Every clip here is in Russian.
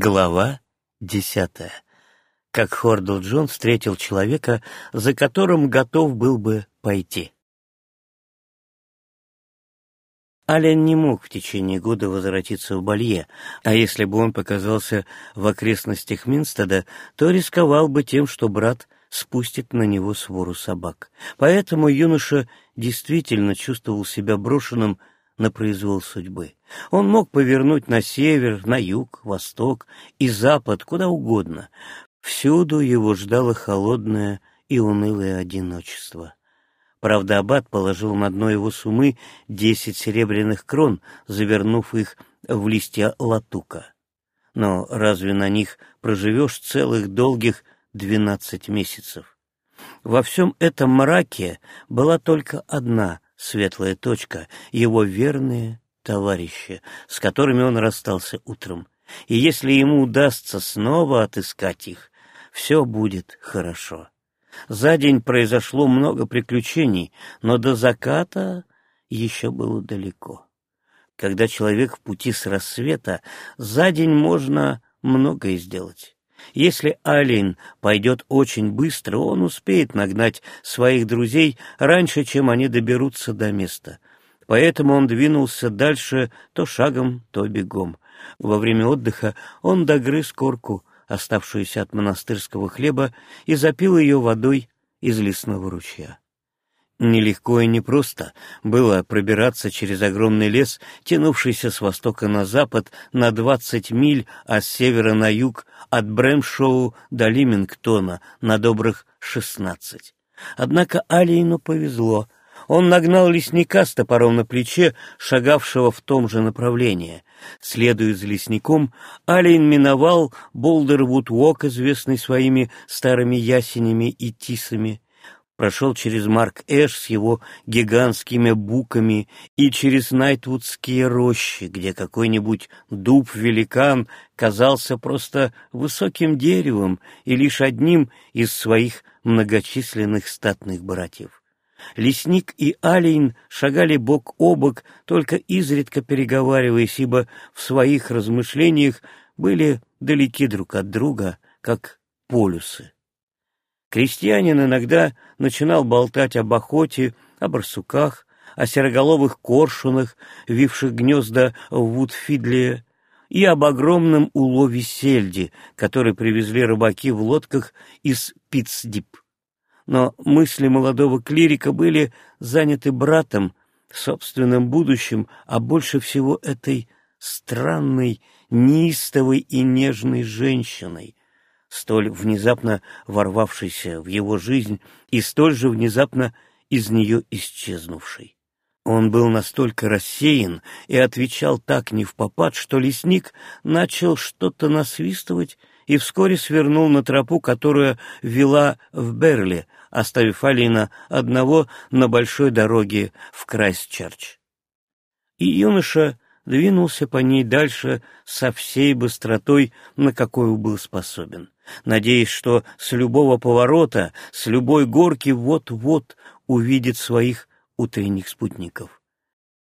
Глава десятая. Как Хордл Джон встретил человека, за которым готов был бы пойти. Ален не мог в течение года возвратиться в Балье, а если бы он показался в окрестностях Минстеда, то рисковал бы тем, что брат спустит на него свору собак. Поэтому юноша действительно чувствовал себя брошенным на произвол судьбы. Он мог повернуть на север, на юг, восток и запад, куда угодно. Всюду его ждало холодное и унылое одиночество. Правда, аббат положил на дно его сумы десять серебряных крон, завернув их в листья латука. Но разве на них проживешь целых долгих двенадцать месяцев? Во всем этом мраке была только одна светлая точка, его верные товарищи, с которыми он расстался утром. И если ему удастся снова отыскать их, все будет хорошо. За день произошло много приключений, но до заката еще было далеко. Когда человек в пути с рассвета, за день можно многое сделать. Если Алин пойдет очень быстро, он успеет нагнать своих друзей раньше, чем они доберутся до места. Поэтому он двинулся дальше то шагом, то бегом. Во время отдыха он догрыз корку, оставшуюся от монастырского хлеба, и запил ее водой из лесного ручья. Нелегко и непросто было пробираться через огромный лес, тянувшийся с востока на запад на двадцать миль, а с севера на юг от Брэмшоу до Лимингтона на добрых шестнадцать. Однако Алиину повезло. Он нагнал лесника с топором на плече, шагавшего в том же направлении. Следуя за лесником, Алиен миновал Болдервуд-Уок, известный своими старыми ясенями и тисами, прошел через Марк-Эш с его гигантскими буками и через Найтвудские рощи, где какой-нибудь дуб-великан казался просто высоким деревом и лишь одним из своих многочисленных статных братьев. Лесник и Алейн шагали бок о бок, только изредка переговариваясь, ибо в своих размышлениях были далеки друг от друга, как полюсы. Крестьянин иногда начинал болтать об охоте, о барсуках, о сероголовых коршунах, вивших гнезда в Вудфидле, и об огромном улове сельди, который привезли рыбаки в лодках из Питсдип. Но мысли молодого клирика были заняты братом, собственным будущим, а больше всего этой странной, неистовой и нежной женщиной, столь внезапно ворвавшейся в его жизнь и столь же внезапно из нее исчезнувшей. Он был настолько рассеян и отвечал так не в попад, что лесник начал что-то насвистывать и вскоре свернул на тропу, которая вела в Берли, оставив Алина одного на большой дороге в Крайстчерч. И юноша двинулся по ней дальше со всей быстротой, на какую был способен надеясь, что с любого поворота, с любой горки вот-вот увидит своих утренних спутников.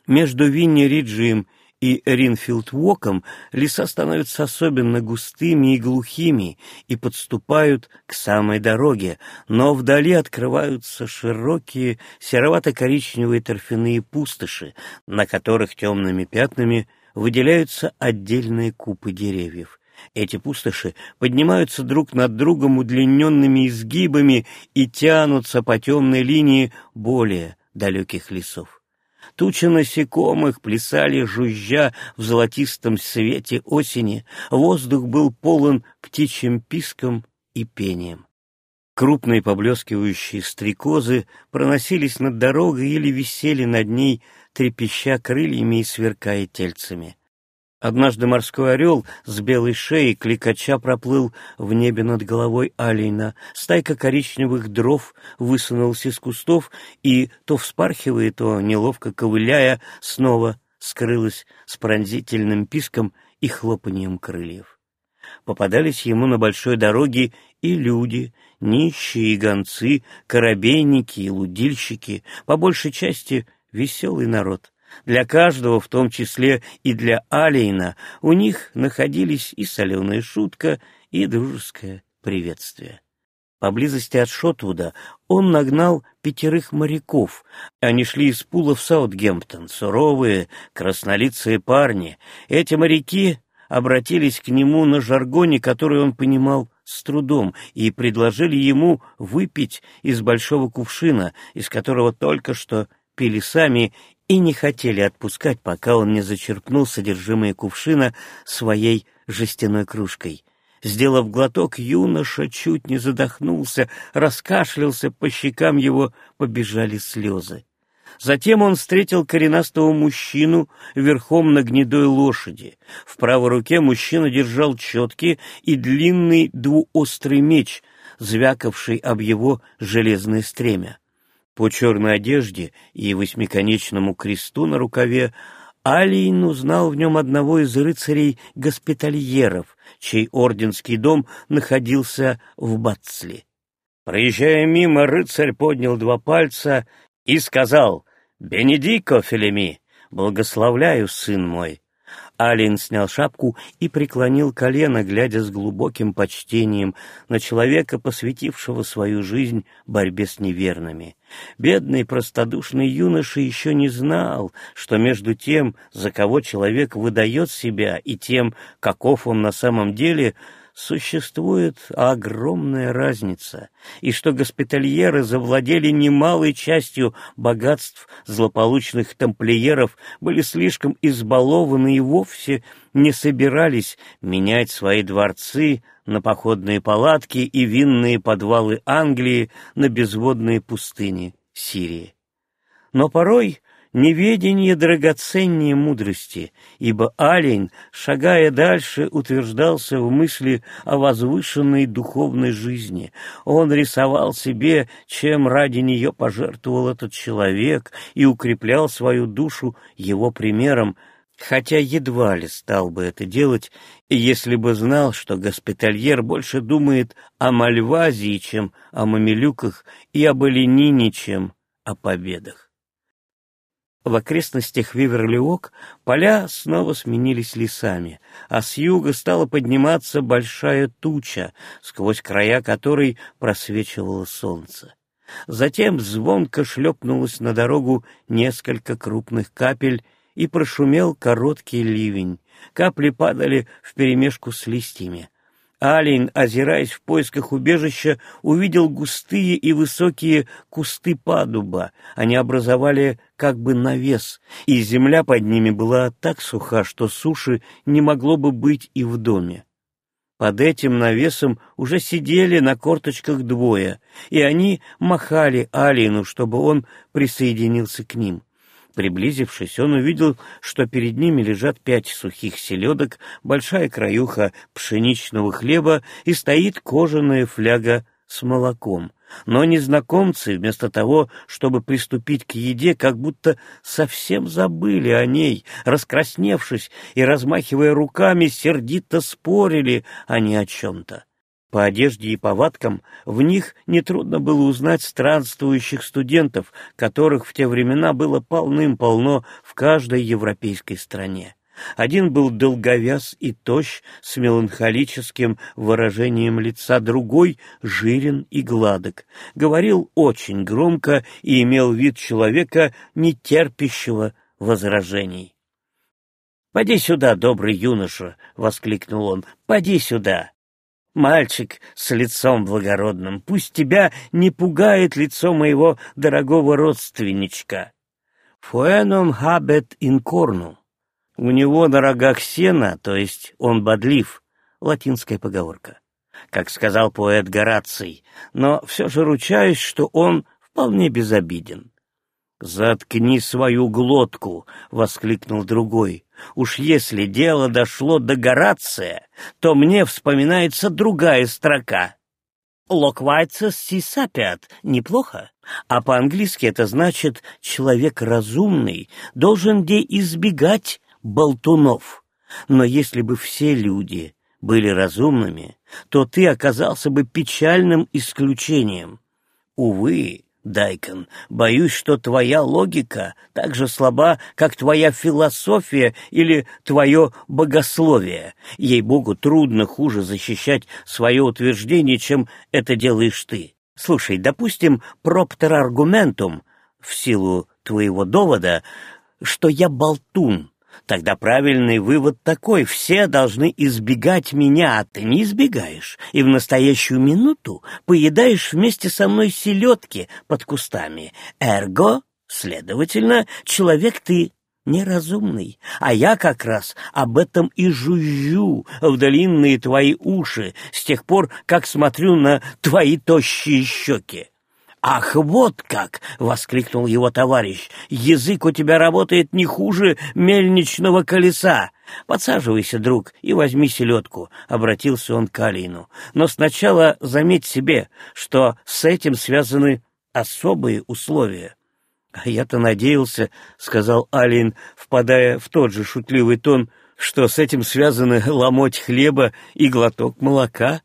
Между Винни-Риджием и Ринфилд-Воком леса становятся особенно густыми и глухими и подступают к самой дороге, но вдали открываются широкие серовато-коричневые торфяные пустоши, на которых темными пятнами выделяются отдельные купы деревьев. Эти пустоши поднимаются друг над другом удлиненными изгибами и тянутся по темной линии более далеких лесов. Тучи насекомых плясали, жужжа в золотистом свете осени, воздух был полон птичьим писком и пением. Крупные поблескивающие стрекозы проносились над дорогой или висели над ней, трепеща крыльями и сверкая тельцами. Однажды морской орел с белой шеей кликача проплыл в небе над головой Алина. Стайка коричневых дров высунулась из кустов и, то вспархивая, то, неловко ковыляя, снова скрылась с пронзительным писком и хлопанием крыльев. Попадались ему на большой дороге и люди, нищие и гонцы, корабейники и лудильщики, по большей части веселый народ — Для каждого, в том числе и для Алейна, у них находились и соленая шутка, и дружеское приветствие. Поблизости от Шотвуда он нагнал пятерых моряков. Они шли из пула в Саутгемптон, суровые, краснолицые парни. Эти моряки обратились к нему на жаргоне, который он понимал с трудом, и предложили ему выпить из большого кувшина, из которого только что пили сами, и не хотели отпускать, пока он не зачерпнул содержимое кувшина своей жестяной кружкой. Сделав глоток, юноша чуть не задохнулся, раскашлялся, по щекам его побежали слезы. Затем он встретил коренастого мужчину верхом на гнедой лошади. В правой руке мужчина держал четкий и длинный двуострый меч, звякавший об его железное стремя. По черной одежде и восьмиконечному кресту на рукаве Алиин узнал в нем одного из рыцарей-госпитальеров, чей орденский дом находился в Бацли. Проезжая мимо, рыцарь поднял два пальца и сказал «Бенедико, Фелеми, благословляю, сын мой». Алин снял шапку и преклонил колено, глядя с глубоким почтением на человека, посвятившего свою жизнь борьбе с неверными. Бедный простодушный юноша еще не знал, что между тем, за кого человек выдает себя, и тем, каков он на самом деле — существует огромная разница, и что госпитальеры завладели немалой частью богатств злополучных тамплиеров, были слишком избалованы и вовсе не собирались менять свои дворцы на походные палатки и винные подвалы Англии на безводные пустыни Сирии. Но порой Неведение драгоценнее мудрости, ибо Алень, шагая дальше, утверждался в мысли о возвышенной духовной жизни. Он рисовал себе, чем ради нее пожертвовал этот человек, и укреплял свою душу его примером, хотя едва ли стал бы это делать, если бы знал, что госпитальер больше думает о Мальвазии, чем о мамилюках, и об Эленине, чем о победах. В окрестностях Виверлиок поля снова сменились лесами, а с юга стала подниматься большая туча, сквозь края которой просвечивало солнце. Затем звонко шлепнулось на дорогу несколько крупных капель, и прошумел короткий ливень. Капли падали вперемешку с листьями. Алин, озираясь в поисках убежища, увидел густые и высокие кусты падуба. Они образовали как бы навес, и земля под ними была так суха, что суши не могло бы быть и в доме. Под этим навесом уже сидели на корточках двое, и они махали Алину, чтобы он присоединился к ним. Приблизившись, он увидел, что перед ними лежат пять сухих селедок, большая краюха пшеничного хлеба и стоит кожаная фляга с молоком. Но незнакомцы, вместо того, чтобы приступить к еде, как будто совсем забыли о ней, раскрасневшись и размахивая руками, сердито спорили они о чем-то. По одежде и повадкам в них нетрудно было узнать странствующих студентов, которых в те времена было полным-полно в каждой европейской стране. Один был долговяз и тощ, с меланхолическим выражением лица, другой — жирен и гладок, говорил очень громко и имел вид человека, не терпящего возражений. «Поди сюда, добрый юноша!» — воскликнул он. «Поди сюда!» Мальчик с лицом благородным, пусть тебя не пугает лицо моего дорогого родственничка. Фуэнум хабет инкорну. У него на рогах сена, то есть он бодлив, латинская поговорка. Как сказал поэт Гораций, но все же ручаюсь, что он вполне безобиден. «Заткни свою глотку!» — воскликнул другой. «Уж если дело дошло до Горация, то мне вспоминается другая строка. «Локвайцес си сапиат» — неплохо. А по-английски это значит «человек разумный должен где избегать болтунов». Но если бы все люди были разумными, то ты оказался бы печальным исключением. Увы, Дайкон, боюсь, что твоя логика так же слаба, как твоя философия или твое богословие. Ей-богу, трудно хуже защищать свое утверждение, чем это делаешь ты. Слушай, допустим, проптер аргументум, в силу твоего довода, что я болтун, Тогда правильный вывод такой: все должны избегать меня, а ты не избегаешь, и в настоящую минуту поедаешь вместе со мной селедки под кустами. Эрго, следовательно, человек ты неразумный, а я как раз об этом и жужжу в длинные твои уши с тех пор, как смотрю на твои тощие щеки. «Ах, вот как!» — воскликнул его товарищ. «Язык у тебя работает не хуже мельничного колеса. Подсаживайся, друг, и возьми селедку», — обратился он к Алину. «Но сначала заметь себе, что с этим связаны особые условия». «А я-то надеялся», — сказал Алин, впадая в тот же шутливый тон, «что с этим связаны ломоть хлеба и глоток молока».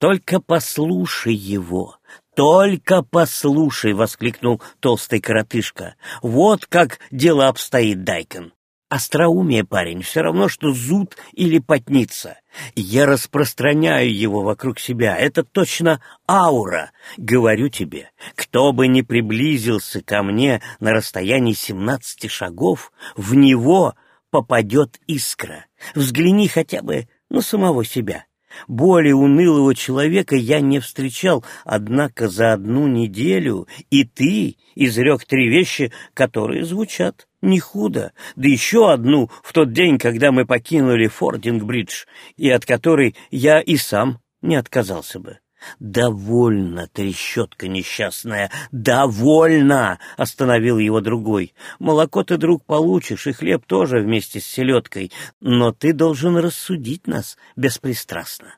«Только послушай его, «Только послушай!» — воскликнул толстый коротышка. «Вот как дело обстоит, Дайкон. Остроумие, парень, все равно, что зуд или потница. Я распространяю его вокруг себя. Это точно аура. Говорю тебе, кто бы ни приблизился ко мне на расстоянии семнадцати шагов, в него попадет искра. Взгляни хотя бы на самого себя. Более унылого человека я не встречал, однако за одну неделю и ты изрек три вещи, которые звучат не худо, да еще одну в тот день, когда мы покинули Фординг-бридж, и от которой я и сам не отказался бы. «Довольно, трещотка несчастная, довольно!» — остановил его другой. «Молоко ты, друг, получишь, и хлеб тоже вместе с селедкой, но ты должен рассудить нас беспристрастно».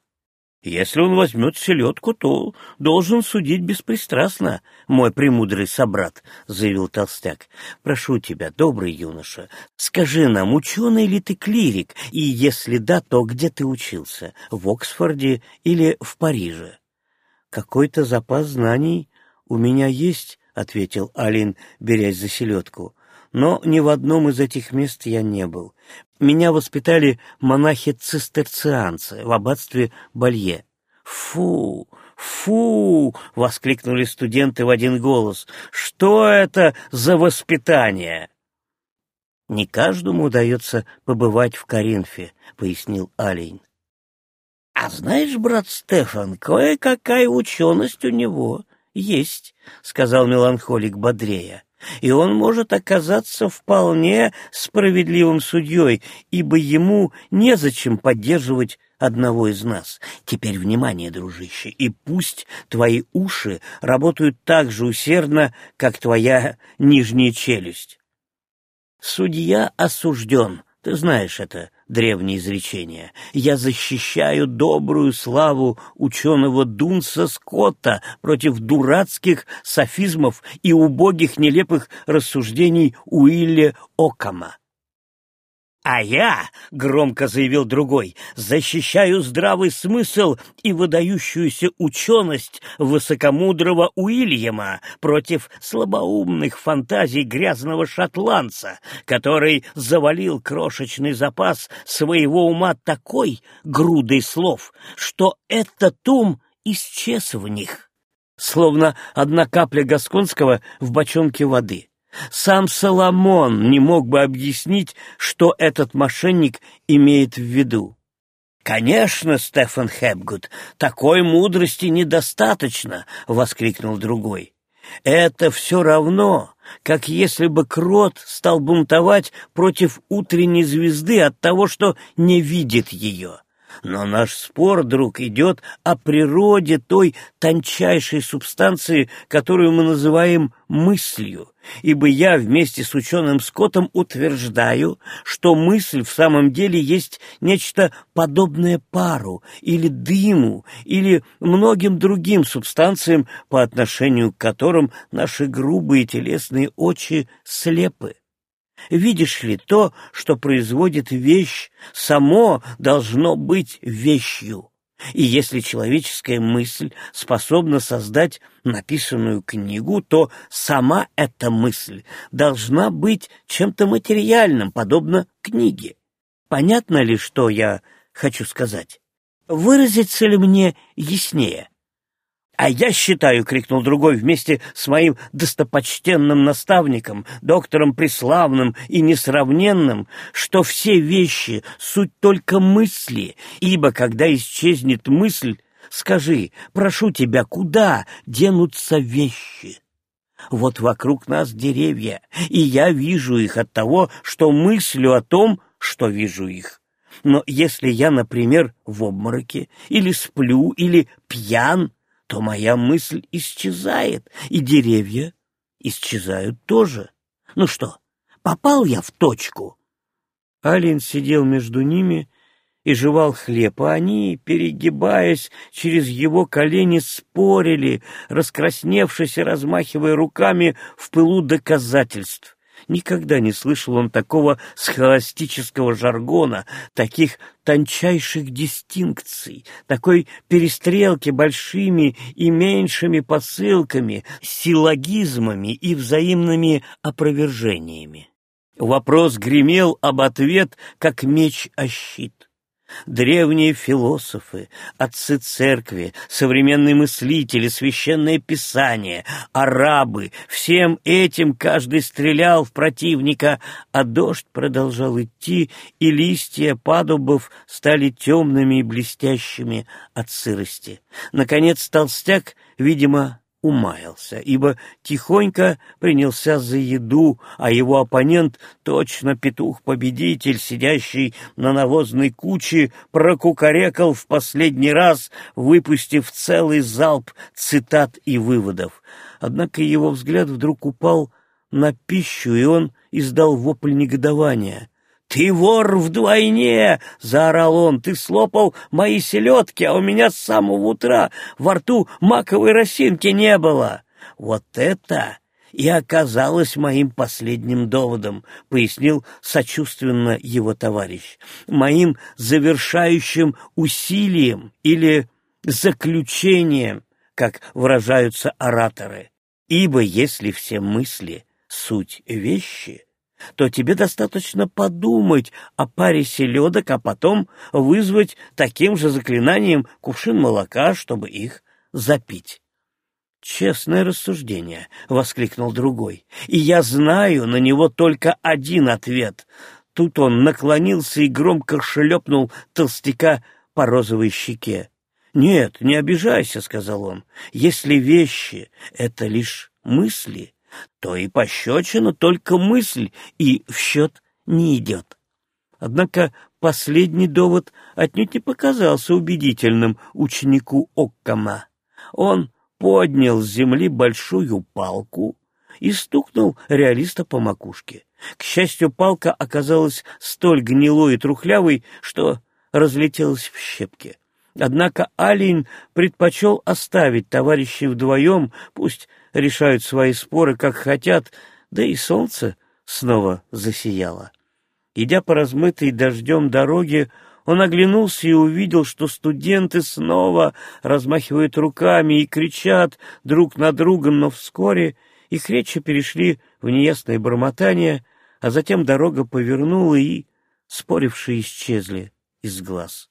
«Если он возьмет селедку, то должен судить беспристрастно, мой премудрый собрат», — заявил толстяк. «Прошу тебя, добрый юноша, скажи нам, ученый ли ты клирик, и если да, то где ты учился, в Оксфорде или в Париже?» «Какой-то запас знаний у меня есть», — ответил Алин, берясь за селедку. «Но ни в одном из этих мест я не был. Меня воспитали монахи-цистерцианцы в аббатстве Балье». «Фу! Фу!» — воскликнули студенты в один голос. «Что это за воспитание?» «Не каждому удается побывать в Коринфе», — пояснил Алин. А знаешь, брат Стефан, кое-какая ученость у него есть, — сказал меланхолик бодрее. И он может оказаться вполне справедливым судьей, ибо ему незачем поддерживать одного из нас. Теперь внимание, дружище, и пусть твои уши работают так же усердно, как твоя нижняя челюсть. Судья осужден, ты знаешь это, древнее изречение. Я защищаю добрую славу ученого Дунса Скотта против дурацких софизмов и убогих нелепых рассуждений Уилля Окама. «А я, — громко заявил другой, — защищаю здравый смысл и выдающуюся ученость высокомудрого Уильяма против слабоумных фантазий грязного шотландца, который завалил крошечный запас своего ума такой грудой слов, что этот ум исчез в них, словно одна капля гасконского в бочонке воды». Сам Соломон не мог бы объяснить, что этот мошенник имеет в виду. «Конечно, Стефан Хепгуд, такой мудрости недостаточно!» — воскликнул другой. «Это все равно, как если бы крот стал бунтовать против утренней звезды от того, что не видит ее. Но наш спор, друг, идет о природе той тончайшей субстанции, которую мы называем мыслью, ибо я вместе с ученым Скоттом утверждаю, что мысль в самом деле есть нечто подобное пару или дыму или многим другим субстанциям, по отношению к которым наши грубые телесные очи слепы. Видишь ли, то, что производит вещь, само должно быть вещью. И если человеческая мысль способна создать написанную книгу, то сама эта мысль должна быть чем-то материальным, подобно книге. Понятно ли, что я хочу сказать? Выразиться ли мне яснее? «А я считаю», — крикнул другой вместе с моим достопочтенным наставником, доктором Преславным и Несравненным, что все вещи — суть только мысли, ибо когда исчезнет мысль, скажи, прошу тебя, куда денутся вещи?» Вот вокруг нас деревья, и я вижу их от того, что мыслю о том, что вижу их. Но если я, например, в обмороке, или сплю, или пьян, то моя мысль исчезает, и деревья исчезают тоже. Ну что, попал я в точку?» Алин сидел между ними и жевал хлеб, а они, перегибаясь через его колени, спорили, раскрасневшись и размахивая руками в пылу доказательств. Никогда не слышал он такого схоластического жаргона, таких тончайших дистинкций, такой перестрелки большими и меньшими посылками, силлогизмами и взаимными опровержениями. Вопрос гремел об ответ, как меч о щит. Древние философы, отцы церкви, современные мыслители, священное писание, арабы — всем этим каждый стрелял в противника, а дождь продолжал идти, и листья падубов стали темными и блестящими от сырости. Наконец толстяк, видимо, умаялся, ибо тихонько принялся за еду, а его оппонент, точно петух-победитель, сидящий на навозной куче, прокукарекал в последний раз, выпустив целый залп цитат и выводов. Однако его взгляд вдруг упал на пищу, и он издал вопль негодования. «Ты вор вдвойне!» — заорал он. «Ты слопал мои селедки, а у меня с самого утра во рту маковой росинки не было!» «Вот это и оказалось моим последним доводом», — пояснил сочувственно его товарищ. «Моим завершающим усилием или заключением, как выражаются ораторы. Ибо если все мысли — суть вещи — то тебе достаточно подумать о паре селедок, а потом вызвать таким же заклинанием кувшин молока, чтобы их запить. «Честное рассуждение», — воскликнул другой, — «и я знаю на него только один ответ». Тут он наклонился и громко шлепнул толстяка по розовой щеке. «Нет, не обижайся», — сказал он, — «если вещи — это лишь мысли, то и пощечина только мысль и в счет не идет. Однако последний довод отнюдь не показался убедительным ученику Оккама. Он поднял с земли большую палку и стукнул реалиста по макушке. К счастью, палка оказалась столь гнилой и трухлявой, что разлетелась в щепки. Однако Алин предпочел оставить товарищей вдвоем, пусть решают свои споры как хотят, да и солнце снова засияло. Идя по размытой дождем дороге, он оглянулся и увидел, что студенты снова размахивают руками и кричат друг на друга, но вскоре их речи перешли в неясное бормотание, а затем дорога повернула и спорившие исчезли из глаз.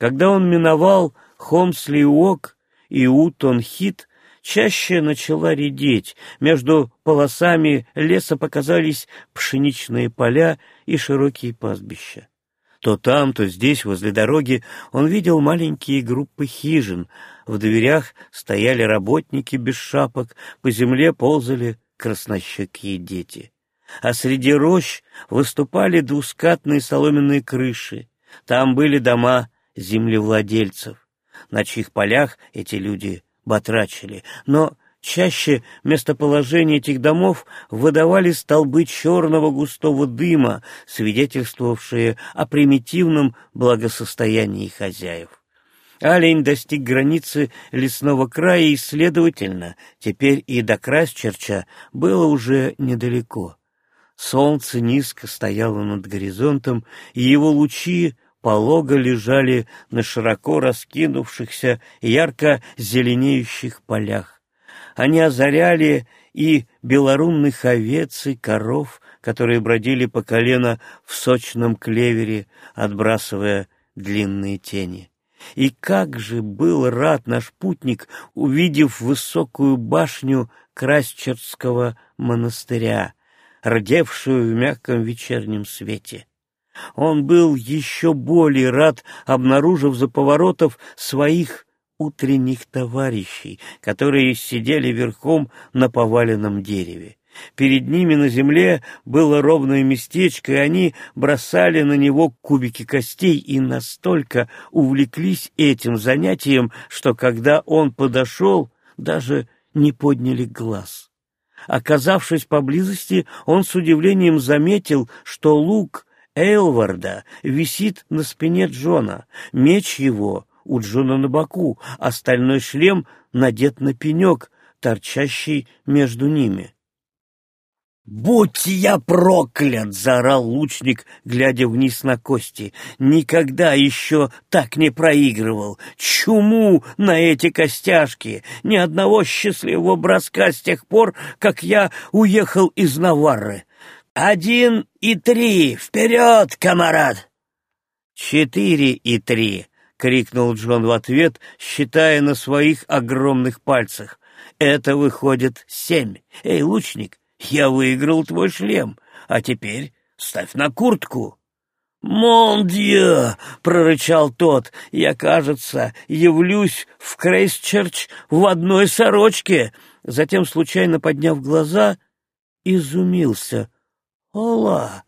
Когда он миновал Хомсли-Уок и Утон-Хит, чаще начала редеть. Между полосами леса показались пшеничные поля и широкие пастбища. То там, то здесь, возле дороги, он видел маленькие группы хижин. В дверях стояли работники без шапок, по земле ползали краснощекие дети. А среди рощ выступали двускатные соломенные крыши. Там были дома землевладельцев, на чьих полях эти люди батрачили, но чаще местоположение этих домов выдавали столбы черного густого дыма, свидетельствовавшие о примитивном благосостоянии хозяев. Олень достиг границы лесного края и, следовательно, теперь и до Красчерча было уже недалеко. Солнце низко стояло над горизонтом, и его лучи полого лежали на широко раскинувшихся ярко зеленеющих полях. Они озаряли и белорунных овец и коров, которые бродили по колено в сочном клевере, отбрасывая длинные тени. И как же был рад наш путник, увидев высокую башню Красчерского монастыря, родевшую в мягком вечернем свете. Он был еще более рад, обнаружив за поворотов своих утренних товарищей, которые сидели верхом на поваленном дереве. Перед ними на земле было ровное местечко, и они бросали на него кубики костей и настолько увлеклись этим занятием, что когда он подошел, даже не подняли глаз. Оказавшись поблизости, он с удивлением заметил, что лук Эйлварда висит на спине Джона, меч его у Джона на боку, остальной шлем надет на пенек, торчащий между ними. «Будь я проклят!» — заорал лучник, глядя вниз на кости. «Никогда еще так не проигрывал! Чуму на эти костяшки! Ни одного счастливого броска с тех пор, как я уехал из Наварры! Один и три! Вперед, комарат!» «Четыре и три!» — крикнул Джон в ответ, считая на своих огромных пальцах. «Это выходит семь! Эй, лучник, я выиграл твой шлем, а теперь ставь на куртку. «Мондье!» — прорычал тот. «Я, кажется, явлюсь в Крейсчерч в одной сорочке!» Затем, случайно подняв глаза, изумился. «Ола!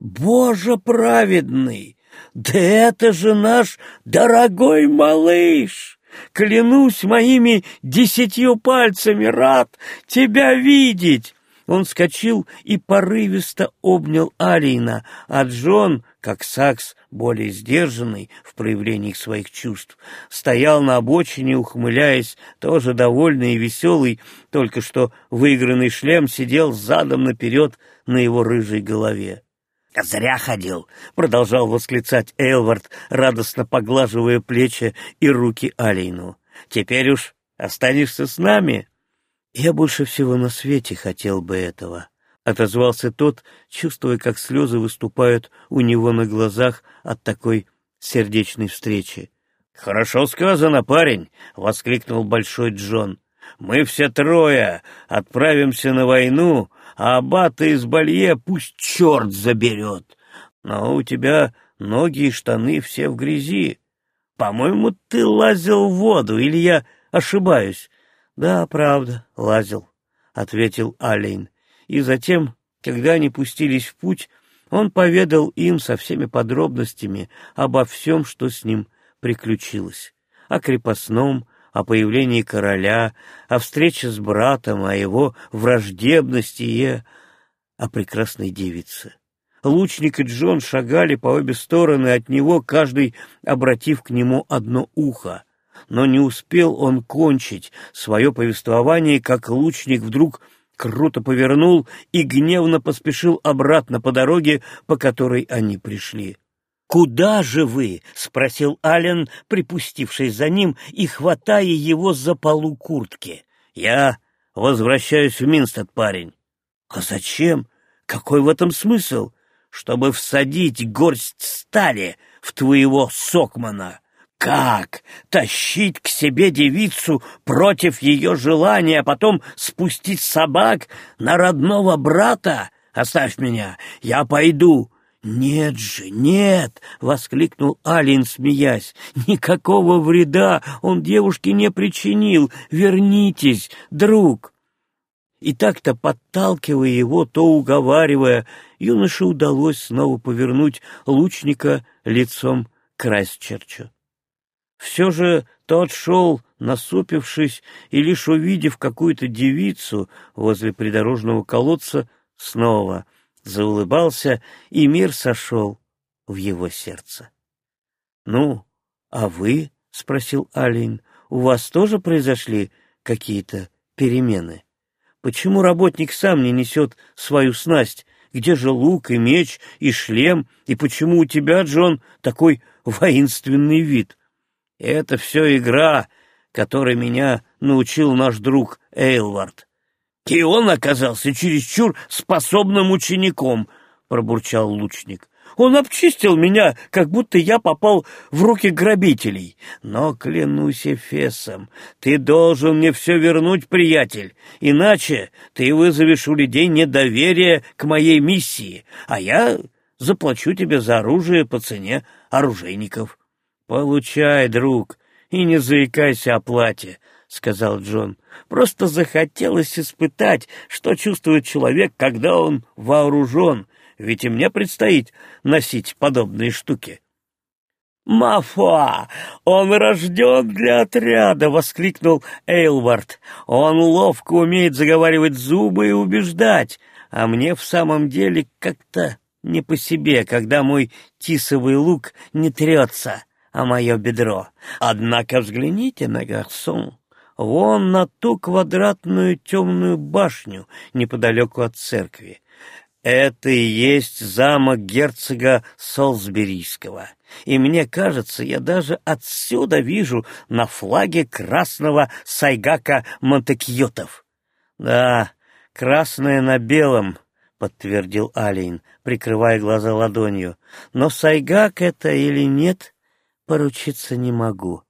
Боже праведный! Да это же наш дорогой малыш! Клянусь моими десятью пальцами, рад тебя видеть!» Он вскочил и порывисто обнял Алина, а Джон, как Сакс, более сдержанный в проявлении своих чувств, стоял на обочине, ухмыляясь, тоже довольный и веселый, только что выигранный шлем сидел задом наперед на его рыжей голове. «Зря ходил», — продолжал восклицать Эйлвард, радостно поглаживая плечи и руки Алину. «Теперь уж останешься с нами». «Я больше всего на свете хотел бы этого», — отозвался тот, чувствуя, как слезы выступают у него на глазах от такой сердечной встречи. «Хорошо сказано, парень!» — воскликнул Большой Джон. «Мы все трое отправимся на войну, а аббата из Балье пусть черт заберет. Но у тебя ноги и штаны все в грязи. По-моему, ты лазил в воду, или я ошибаюсь?» «Да, правда, лазил», — ответил Алейн. И затем, когда они пустились в путь, он поведал им со всеми подробностями обо всем, что с ним приключилось. О крепостном, о появлении короля, о встрече с братом, о его враждебности и о прекрасной девице. Лучник и Джон шагали по обе стороны от него, каждый обратив к нему одно ухо но не успел он кончить свое повествование, как лучник вдруг круто повернул и гневно поспешил обратно по дороге, по которой они пришли. «Куда же вы?» — спросил Ален, припустившись за ним и хватая его за полу куртки. «Я возвращаюсь в Минстед, парень». «А зачем? Какой в этом смысл?» «Чтобы всадить горсть стали в твоего сокмана». Как тащить к себе девицу против ее желания, а потом спустить собак на родного брата? Оставь меня, я пойду. «Нет же, нет!» — воскликнул Алин, смеясь. «Никакого вреда он девушке не причинил. Вернитесь, друг!» И так-то, подталкивая его, то уговаривая, юноше удалось снова повернуть лучника лицом к Крайсчерчу. Все же тот шел, насупившись, и лишь увидев какую-то девицу возле придорожного колодца, снова заулыбался, и мир сошел в его сердце. — Ну, а вы, — спросил Алин, — у вас тоже произошли какие-то перемены? Почему работник сам не несет свою снасть? Где же лук и меч и шлем? И почему у тебя, Джон, такой воинственный вид. Это все игра, которой меня научил наш друг Эйлвард. И он оказался чересчур способным учеником, — пробурчал лучник. Он обчистил меня, как будто я попал в руки грабителей. Но, клянусь Эфесом, ты должен мне все вернуть, приятель, иначе ты вызовешь у людей недоверие к моей миссии, а я заплачу тебе за оружие по цене оружейников. — Получай, друг, и не заикайся о плате, — сказал Джон. — Просто захотелось испытать, что чувствует человек, когда он вооружен, ведь и мне предстоит носить подобные штуки. «Мафа! Он рожден для отряда!» — воскликнул Эйлвард. «Он ловко умеет заговаривать зубы и убеждать, а мне в самом деле как-то не по себе, когда мой тисовый лук не трется, а мое бедро. Однако взгляните на гарсон, вон на ту квадратную темную башню неподалеку от церкви. Это и есть замок герцога Солсберийского. И мне кажется, я даже отсюда вижу на флаге красного сайгака Монтекьотов. Да, красное на белом, — подтвердил Алейн, прикрывая глаза ладонью. Но сайгак это или нет, поручиться не могу.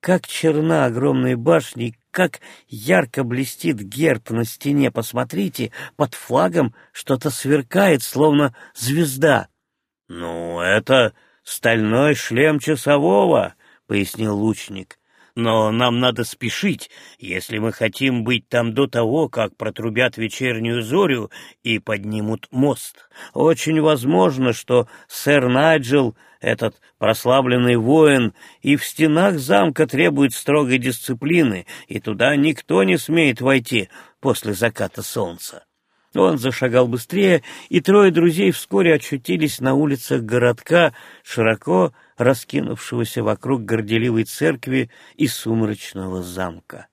Как черна огромная башня как ярко блестит герб на стене. Посмотрите, под флагом что-то сверкает, словно звезда. — Ну, это стальной шлем часового, — пояснил лучник. Но нам надо спешить, если мы хотим быть там до того, как протрубят вечернюю зорю и поднимут мост. Очень возможно, что сэр Найджел, этот прославленный воин, и в стенах замка требует строгой дисциплины, и туда никто не смеет войти после заката солнца. Он зашагал быстрее, и трое друзей вскоре очутились на улицах городка, широко раскинувшегося вокруг горделивой церкви и сумрачного замка.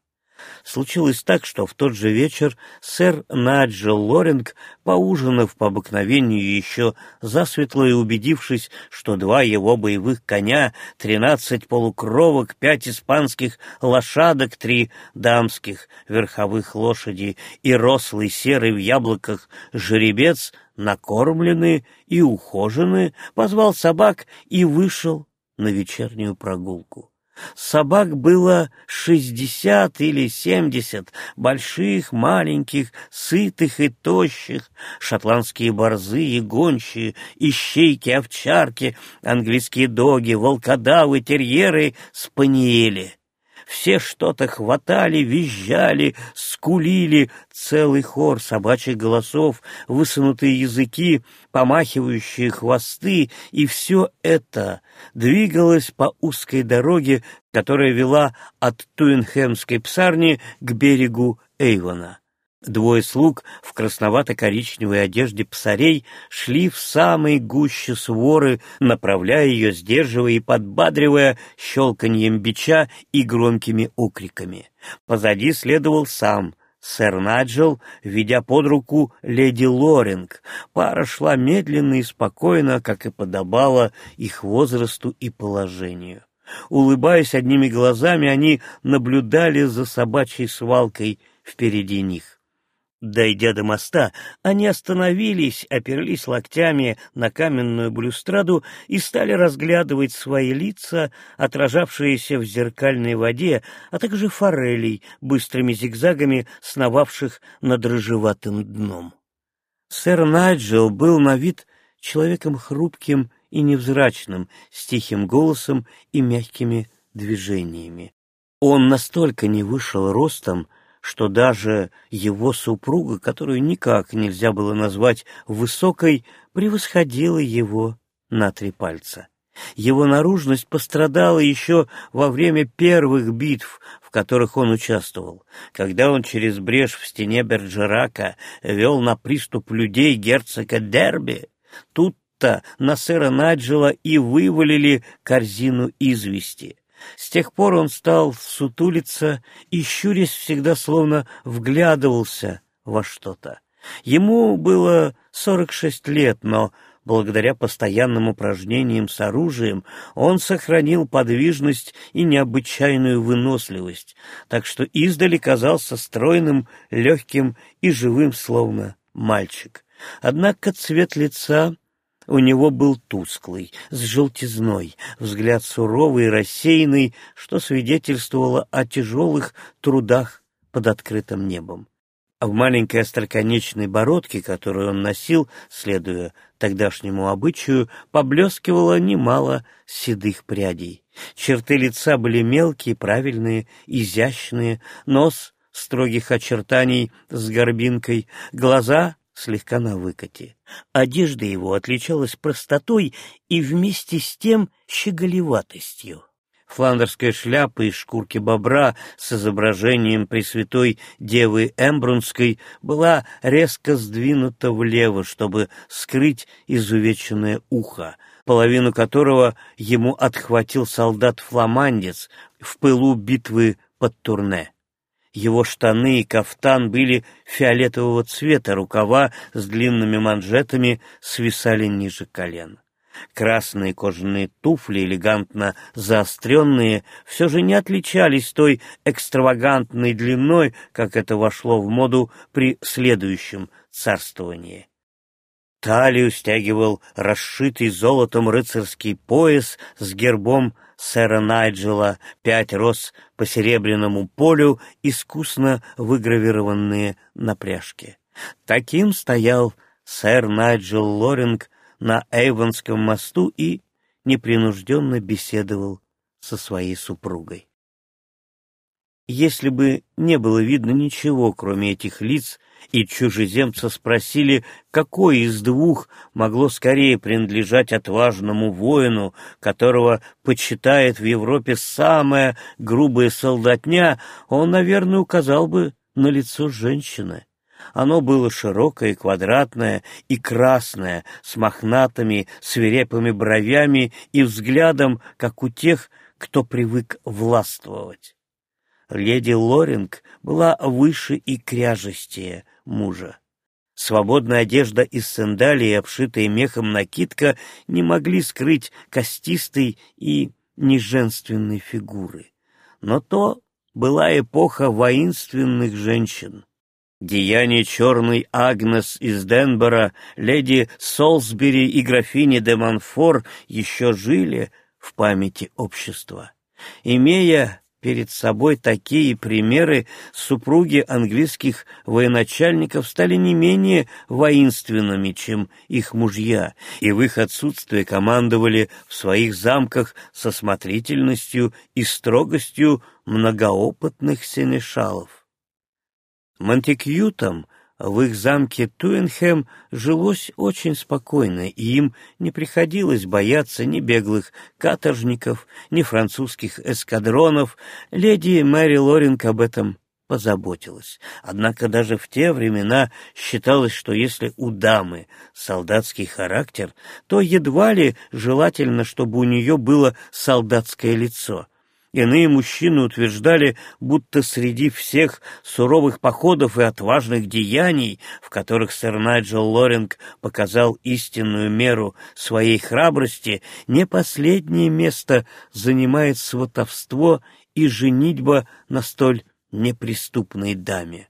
Случилось так, что в тот же вечер сэр Наджел Лоринг, поужинав по обыкновению еще засветло и убедившись, что два его боевых коня, тринадцать полукровок, пять испанских лошадок, три дамских верховых лошади и рослый серый в яблоках жеребец накормлены и ухожены, позвал собак и вышел на вечернюю прогулку. Собак было шестьдесят или семьдесят, больших, маленьких, сытых и тощих, шотландские борзы и гончие, ищейки, овчарки, английские доги, волкодавы, терьеры, спаниели. Все что-то хватали, визжали, скулили, целый хор собачьих голосов, высунутые языки, помахивающие хвосты, и все это двигалось по узкой дороге, которая вела от Туинхемской псарни к берегу Эйвона. Двое слуг в красновато-коричневой одежде псарей шли в самые гуще своры, направляя ее, сдерживая и подбадривая щелканьем бича и громкими окриками. Позади следовал сам сэр Наджел, ведя под руку леди Лоринг. Пара шла медленно и спокойно, как и подобало их возрасту и положению. Улыбаясь одними глазами, они наблюдали за собачьей свалкой впереди них. Дойдя до моста, они остановились, оперлись локтями на каменную блюстраду и стали разглядывать свои лица, отражавшиеся в зеркальной воде, а также форелей, быстрыми зигзагами сновавших над рыжеватым дном. Сэр Найджел был на вид человеком хрупким и невзрачным, с тихим голосом и мягкими движениями. Он настолько не вышел ростом, что даже его супруга, которую никак нельзя было назвать высокой, превосходила его на три пальца. Его наружность пострадала еще во время первых битв, в которых он участвовал, когда он через брешь в стене Берджерака вел на приступ людей герцога Дерби. Тут-то на сэра Наджела и вывалили корзину извести. С тех пор он стал сутулиться и, щурясь, всегда словно вглядывался во что-то. Ему было сорок шесть лет, но благодаря постоянным упражнениям с оружием, он сохранил подвижность и необычайную выносливость, так что издали казался стройным, легким и живым, словно мальчик. Однако цвет лица у него был тусклый, с желтизной, взгляд суровый рассеянный, что свидетельствовало о тяжелых трудах под открытым небом. А в маленькой остроконечной бородке, которую он носил, следуя тогдашнему обычаю, поблескивало немало седых прядей. Черты лица были мелкие, правильные, изящные, нос строгих очертаний с горбинкой, глаза слегка на выкате. Одежда его отличалась простотой и вместе с тем щеголеватостью. Фландерская шляпа из шкурки бобра с изображением Пресвятой Девы Эмбрунской была резко сдвинута влево, чтобы скрыть изувеченное ухо, половину которого ему отхватил солдат-фламандец в пылу битвы под Турне. Его штаны и кафтан были фиолетового цвета, рукава с длинными манжетами свисали ниже колен. Красные кожаные туфли, элегантно заостренные, все же не отличались той экстравагантной длиной, как это вошло в моду при следующем царствовании. Талию стягивал расшитый золотом рыцарский пояс с гербом сэра Найджела, пять роз по серебряному полю, искусно выгравированные на пряжке. Таким стоял сэр Найджел Лоринг на Эйвонском мосту и непринужденно беседовал со своей супругой. Если бы не было видно ничего, кроме этих лиц, и чужеземца спросили, какое из двух могло скорее принадлежать отважному воину, которого почитает в Европе самая грубая солдатня, он, наверное, указал бы на лицо женщины. Оно было широкое, квадратное и красное, с мохнатыми, свирепыми бровями и взглядом, как у тех, кто привык властвовать. Леди Лоринг была выше и кряжестее мужа. Свободная одежда из сандалий и обшитая мехом накидка не могли скрыть костистой и неженственной фигуры. Но то была эпоха воинственных женщин. Деяния черной Агнес из Денбора, леди Солсбери и графини де Монфор еще жили в памяти общества. Имея перед собой такие примеры, супруги английских военачальников стали не менее воинственными, чем их мужья, и в их отсутствие командовали в своих замках со смотрительностью и строгостью многоопытных сенешалов. Монтекьютам в их замке Туенхэм жилось очень спокойно, и им не приходилось бояться ни беглых каторжников, ни французских эскадронов. Леди Мэри Лоринг об этом позаботилась. Однако даже в те времена считалось, что если у дамы солдатский характер, то едва ли желательно, чтобы у нее было солдатское лицо. Иные мужчины утверждали, будто среди всех суровых походов и отважных деяний, в которых сэр Найджел Лоринг показал истинную меру своей храбрости, не последнее место занимает сватовство и женитьба на столь неприступной даме.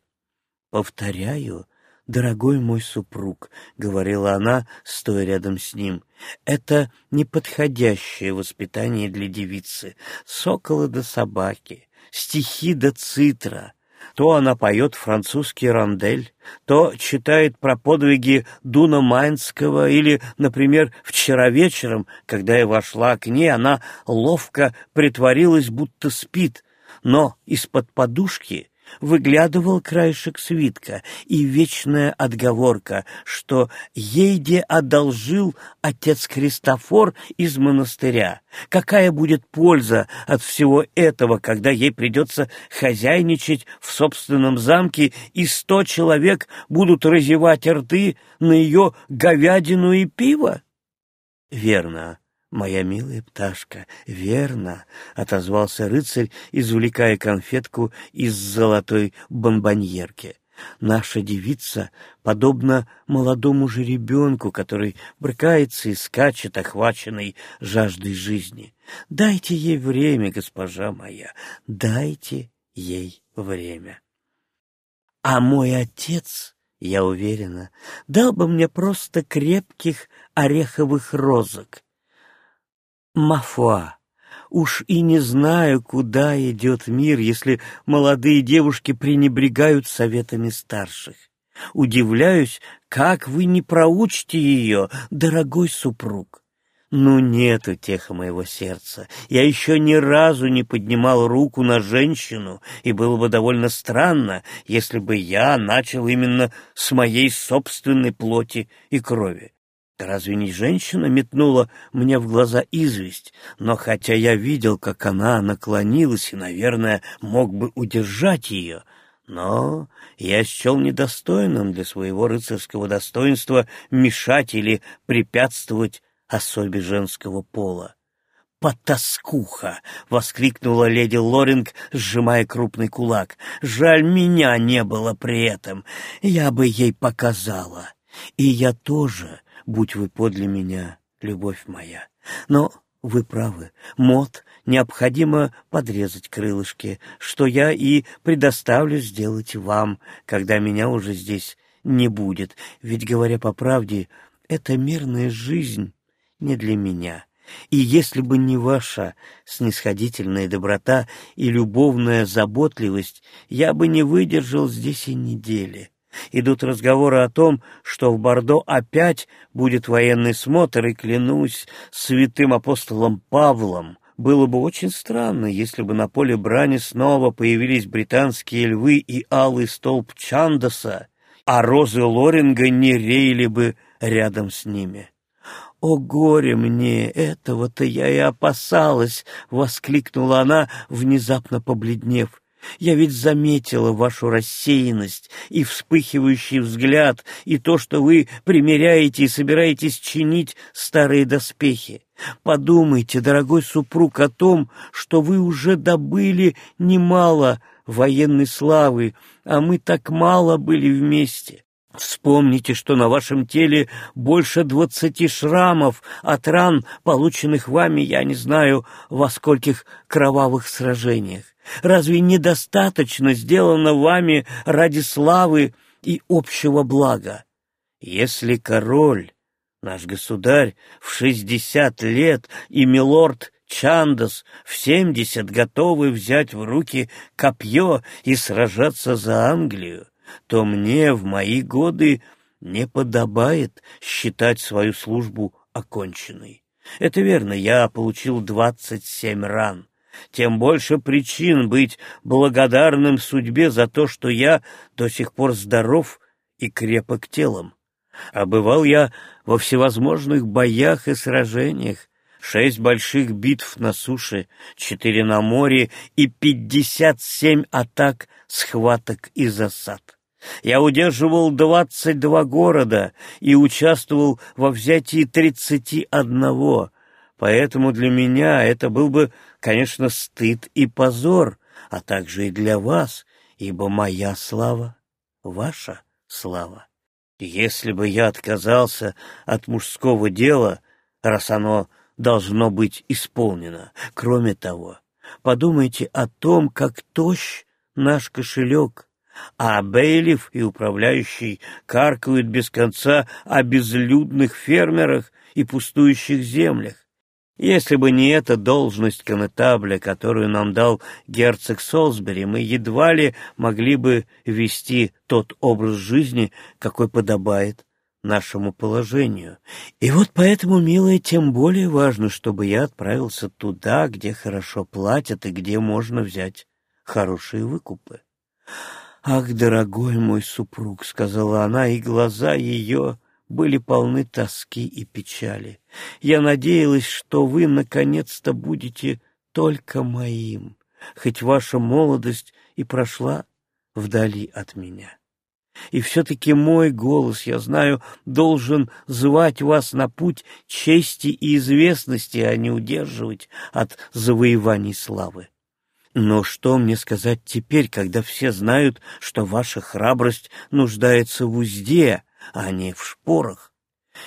Повторяю, «Дорогой мой супруг», — говорила она, стоя рядом с ним, — «это неподходящее воспитание для девицы. Соколы да собаки, стихи да цитра». То она поет французский рандель, то читает про подвиги Дуна Майнского или, например, вчера вечером, когда я вошла к ней, она ловко притворилась, будто спит, но из-под подушки выглядывал краешек свитка и вечная отговорка, что ейде одолжил отец Христофор из монастыря. Какая будет польза от всего этого, когда ей придется хозяйничать в собственном замке, и сто человек будут разевать рты на ее говядину и пиво? Верно, «Моя милая пташка, верно!» — отозвался рыцарь, извлекая конфетку из золотой бомбоньерки. Наша девица подобна молодому жеребенку, который брыкается и скачет, охваченный жаждой жизни. Дайте ей время, госпожа моя, дайте ей время. А мой отец, я уверена, дал бы мне просто крепких ореховых розок. Мафуа, уж и не знаю, куда идет мир, если молодые девушки пренебрегают советами старших. Удивляюсь, как вы не проучите ее, дорогой супруг. Ну нет утеха моего сердца. Я еще ни разу не поднимал руку на женщину, и было бы довольно странно, если бы я начал именно с моей собственной плоти и крови. Разве не женщина метнула мне в глаза известь? Но хотя я видел, как она наклонилась и, наверное, мог бы удержать ее, но я счел недостойным для своего рыцарского достоинства мешать или препятствовать особе женского пола. «Потаскуха!» — воскликнула леди Лоринг, сжимая крупный кулак. «Жаль, меня не было при этом. Я бы ей показала. И я тоже, будь вы подле меня, любовь моя. Но вы правы, мод необходимо подрезать крылышки, что я и предоставлю сделать вам, когда меня уже здесь не будет. Ведь, говоря по правде, это мирная жизнь не для меня. И если бы не ваша снисходительная доброта и любовная заботливость, я бы не выдержал здесь и недели. Идут разговоры о том, что в Бордо опять будет военный смотр, и клянусь святым апостолом Павлом, было бы очень странно, если бы на поле брани снова появились британские львы и алый столб Чандаса, а розы Лоринга не реяли бы рядом с ними. «О, горе мне! Этого-то я и опасалась!» — воскликнула она, внезапно побледнев. «Я ведь заметила вашу рассеянность и вспыхивающий взгляд, и то, что вы примеряете и собираетесь чинить старые доспехи. Подумайте, дорогой супруг, о том, что вы уже добыли немало военной славы, а мы так мало были вместе. Вспомните, что на вашем теле больше двадцати шрамов от ран, полученных вами, я не знаю, во скольких кровавых сражениях. Разве недостаточно сделано вами ради славы и общего блага? Если король, наш государь, в шестьдесят лет и милорд Чандас в семьдесят готовы взять в руки копье и сражаться за Англию, то мне в мои годы не подобает считать свою службу оконченной. Это верно, я получил двадцать семь ран. Тем больше причин быть благодарным судьбе за то, что я до сих пор здоров и крепок телом. А бывал я во всевозможных боях и сражениях, шесть больших битв на суше, четыре на море и пятьдесят семь атак, схваток и засад. Я удерживал двадцать два города и участвовал во взятии тридцати одного, поэтому для меня это был бы, конечно, стыд и позор, а также и для вас, ибо моя слава — ваша слава. Если бы я отказался от мужского дела, раз оно должно быть исполнено, кроме того, подумайте о том, как тощ наш кошелек — а Бейлиф и управляющий каркают без конца о безлюдных фермерах и пустующих землях. Если бы не эта должность конетабля, которую нам дал герцог Солсбери, мы едва ли могли бы вести тот образ жизни, какой подобает нашему положению. И вот поэтому, милая, тем более важно, чтобы я отправился туда, где хорошо платят и где можно взять хорошие выкупы. «Ах, дорогой мой супруг», — сказала она, и глаза ее были полны тоски и печали. «Я надеялась, что вы наконец-то будете только моим, хоть ваша молодость и прошла вдали от меня. И все-таки мой голос, я знаю, должен звать вас на путь чести и известности, а не удерживать от завоеваний славы. Но что мне сказать теперь, когда все знают, что ваша храбрость нуждается в узде, а не в шпорах?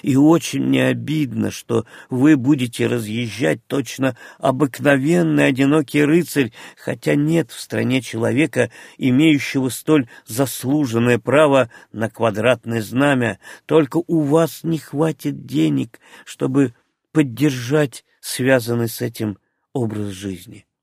И очень мне обидно, что вы будете разъезжать точно обыкновенный одинокий рыцарь, хотя нет в стране человека, имеющего столь заслуженное право на квадратное знамя. Только у вас не хватит денег, чтобы поддержать связанный с этим образ жизни. —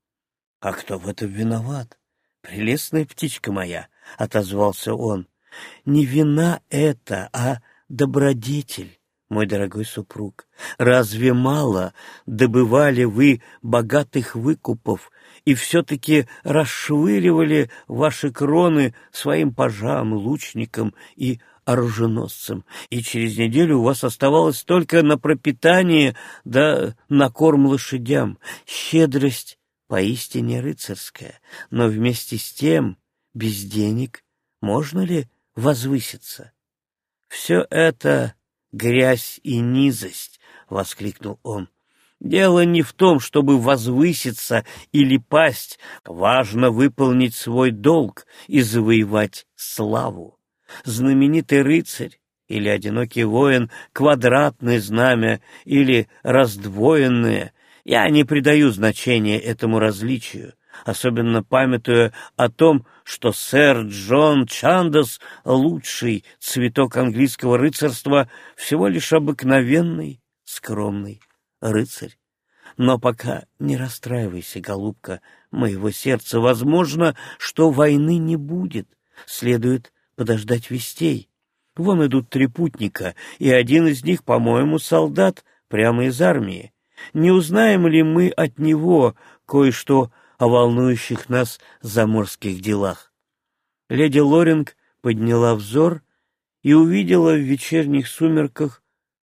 А кто в этом виноват? — Прелестная птичка моя, — отозвался он. — Не вина это, а добродетель мой дорогой супруг, разве мало добывали вы богатых выкупов и все-таки расшвыривали ваши кроны своим пажам, лучникам и оруженосцам, и через неделю у вас оставалось только на пропитание да на корм лошадям. Щедрость поистине рыцарская, но вместе с тем без денег можно ли возвыситься? Все это грязь и низость!» — воскликнул он. «Дело не в том, чтобы возвыситься или пасть. Важно выполнить свой долг и завоевать славу. Знаменитый рыцарь или одинокий воин, квадратное знамя или раздвоенное. Я не придаю значения этому различию особенно памятуя о том, что сэр Джон Чандас, лучший цветок английского рыцарства, всего лишь обыкновенный, скромный рыцарь. Но пока не расстраивайся, голубка моего сердца, возможно, что войны не будет, следует подождать вестей. Вон идут три путника, и один из них, по-моему, солдат прямо из армии. Не узнаем ли мы от него кое-что о волнующих нас заморских делах. Леди Лоринг подняла взор и увидела в вечерних сумерках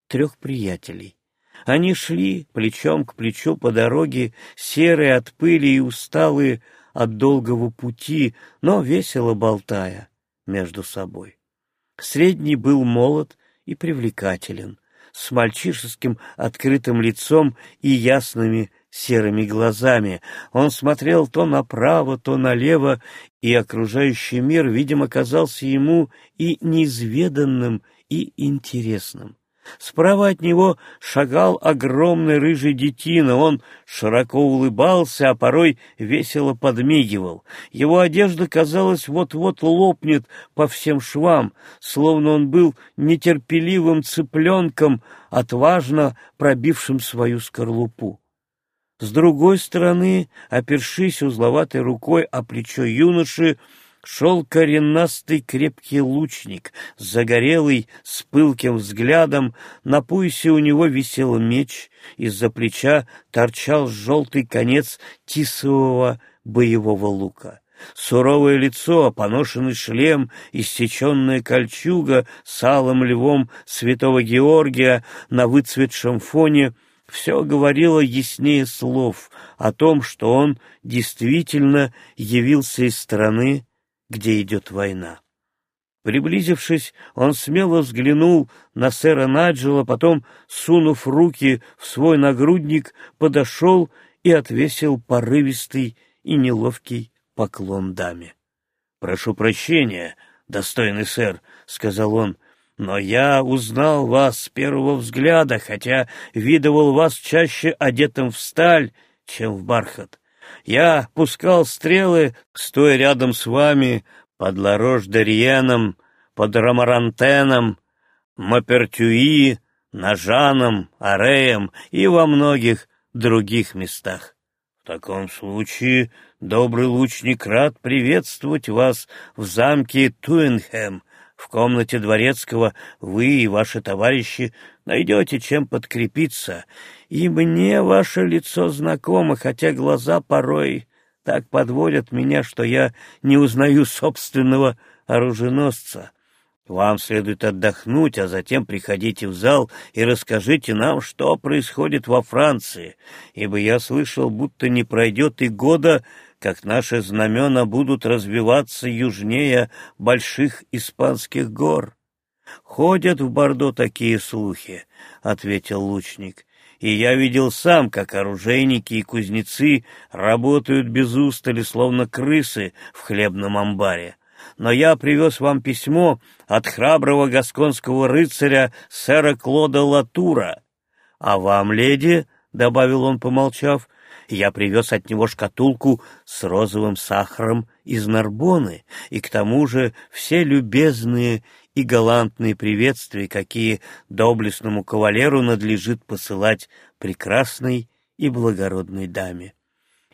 трех приятелей. Они шли плечом к плечу по дороге, серые от пыли и усталые от долгого пути, но весело болтая между собой. Средний был молод и привлекателен, с мальчишеским открытым лицом и ясными серыми глазами. Он смотрел то направо, то налево, и окружающий мир, видимо, казался ему и неизведанным, и интересным. Справа от него шагал огромный рыжий детина. Он широко улыбался, а порой весело подмигивал. Его одежда, казалось, вот-вот лопнет по всем швам, словно он был нетерпеливым цыпленком, отважно пробившим свою скорлупу. С другой стороны, опершись узловатой рукой о плечо юноши, шел коренастый крепкий лучник, загорелый, с пылким взглядом, на поясе у него висел меч, из-за плеча торчал желтый конец тисового боевого лука. Суровое лицо, поношенный шлем, иссеченная кольчуга с алым львом святого Георгия на выцветшем фоне — все говорило яснее слов о том, что он действительно явился из страны, где идет война. Приблизившись, он смело взглянул на сэра Наджела, потом, сунув руки в свой нагрудник, подошел и отвесил порывистый и неловкий поклон даме. — Прошу прощения, достойный сэр, — сказал он, но я узнал вас с первого взгляда, хотя видывал вас чаще одетым в сталь, чем в бархат. Я пускал стрелы, стоя рядом с вами, под Ларош-Дарьеном, под Рамарантеном, Мапертюи, Нажаном, Ареем и во многих других местах. В таком случае добрый лучник рад приветствовать вас в замке Туинхэм, в комнате дворецкого вы и ваши товарищи найдете чем подкрепиться, и мне ваше лицо знакомо, хотя глаза порой так подводят меня, что я не узнаю собственного оруженосца. Вам следует отдохнуть, а затем приходите в зал и расскажите нам, что происходит во Франции, ибо я слышал, будто не пройдет и года, как наши знамена будут развиваться южнее больших испанских гор. — Ходят в Бордо такие слухи, — ответил лучник, и я видел сам, как оружейники и кузнецы работают без устали, словно крысы в хлебном амбаре. Но я привез вам письмо от храброго гасконского рыцаря сэра Клода Латура. А вам, леди, — добавил он, помолчав, — я привез от него шкатулку с розовым сахаром из Нарбоны, и к тому же все любезные и галантные приветствия, какие доблестному кавалеру надлежит посылать прекрасной и благородной даме.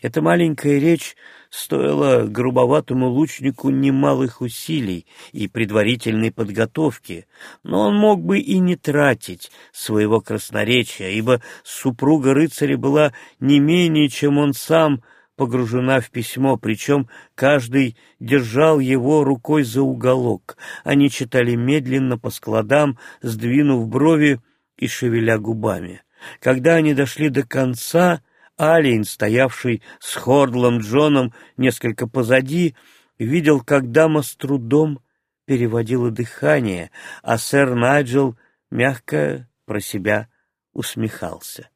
Эта маленькая речь стоила грубоватому лучнику немалых усилий и предварительной подготовки, но он мог бы и не тратить своего красноречия, ибо супруга рыцаря была не менее, чем он сам, погружена в письмо, причем каждый держал его рукой за уголок. Они читали медленно по складам, сдвинув брови и шевеля губами. Когда они дошли до конца, Алиен, стоявший с Хордлом Джоном несколько позади, видел, как дама с трудом переводила дыхание, а сэр Найджел мягко про себя усмехался.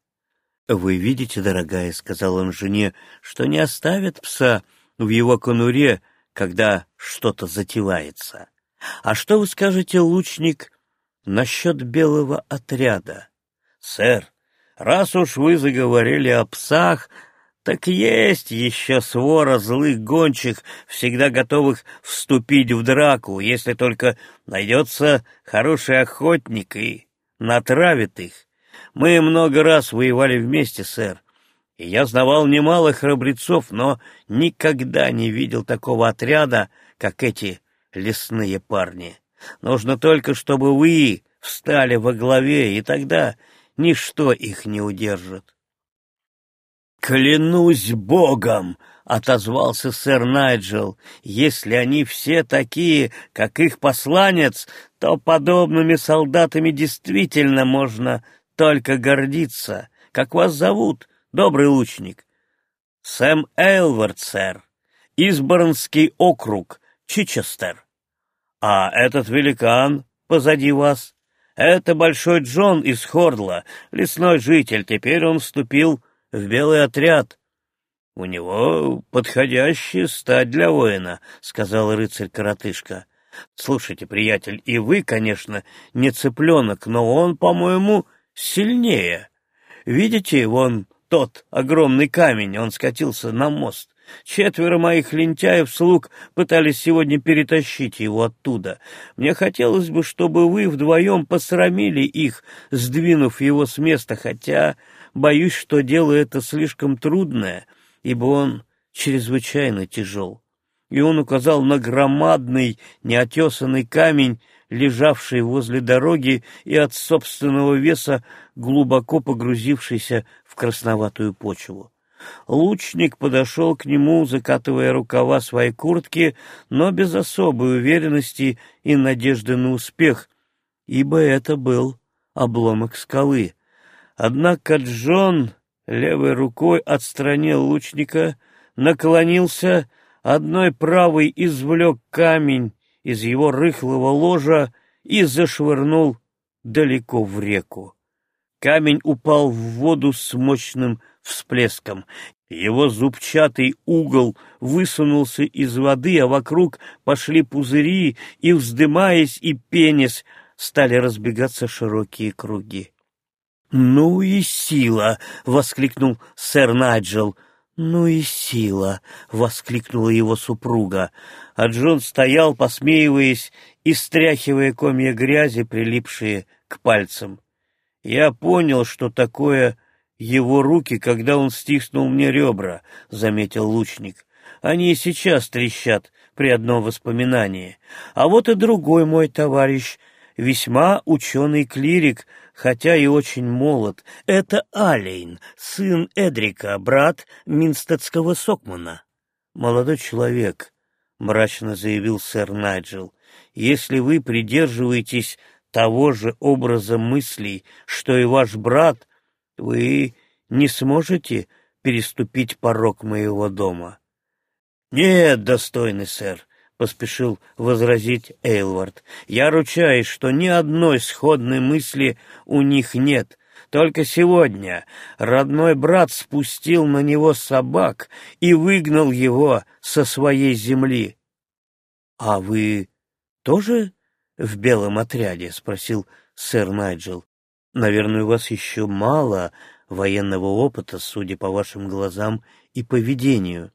«Вы видите, дорогая, — сказал он жене, — что не оставят пса в его конуре, когда что-то затевается. А что вы скажете, лучник, насчет белого отряда? Сэр, раз уж вы заговорили о псах, так есть еще свора злых гончих, всегда готовых вступить в драку, если только найдется хороший охотник и натравит их. Мы много раз воевали вместе, сэр, и я знавал немало храбрецов, но никогда не видел такого отряда, как эти лесные парни. Нужно только, чтобы вы встали во главе, и тогда ничто их не удержит. «Клянусь Богом!» — отозвался сэр Найджел. «Если они все такие, как их посланец, то подобными солдатами действительно можно только гордиться. Как вас зовут, добрый лучник? Сэм Эйлвард, сэр. Изборнский округ, Чичестер. А этот великан позади вас? Это Большой Джон из Хордла, лесной житель. Теперь он вступил в белый отряд. — У него подходящая стать для воина, — сказал рыцарь-коротышка. — Слушайте, приятель, и вы, конечно, не цыпленок, но он, по-моему, сильнее. Видите, вон тот огромный камень, он скатился на мост. Четверо моих лентяев-слуг пытались сегодня перетащить его оттуда. Мне хотелось бы, чтобы вы вдвоем посрамили их, сдвинув его с места, хотя боюсь, что дело это слишком трудное, ибо он чрезвычайно тяжел. И он указал на громадный неотесанный камень, лежавший возле дороги и от собственного веса глубоко погрузившийся в красноватую почву. Лучник подошел к нему, закатывая рукава своей куртки, но без особой уверенности и надежды на успех, ибо это был обломок скалы. Однако Джон левой рукой отстранил лучника, наклонился, одной правой извлек камень из его рыхлого ложа и зашвырнул далеко в реку. Камень упал в воду с мощным всплеском. Его зубчатый угол высунулся из воды, а вокруг пошли пузыри, и, вздымаясь и пенясь, стали разбегаться широкие круги. «Ну и сила!» — воскликнул сэр Найджел. «Ну и сила!» — воскликнула его супруга. А Джон стоял, посмеиваясь и стряхивая комья грязи, прилипшие к пальцам. Я понял, что такое его руки, когда он стиснул мне ребра, — заметил лучник. Они и сейчас трещат при одном воспоминании. А вот и другой мой товарищ, весьма ученый клирик, хотя и очень молод. Это Алейн, сын Эдрика, брат Минстедского Сокмана. Молодой человек, — мрачно заявил сэр Найджел, — если вы придерживаетесь того же образа мыслей, что и ваш брат, вы не сможете переступить порог моего дома. — Нет, достойный сэр, — поспешил возразить Эйлвард, — я ручаюсь, что ни одной сходной мысли у них нет. Только сегодня родной брат спустил на него собак и выгнал его со своей земли. — А вы тоже в белом отряде? — спросил сэр Найджел. — Наверное, у вас еще мало военного опыта, судя по вашим глазам и поведению.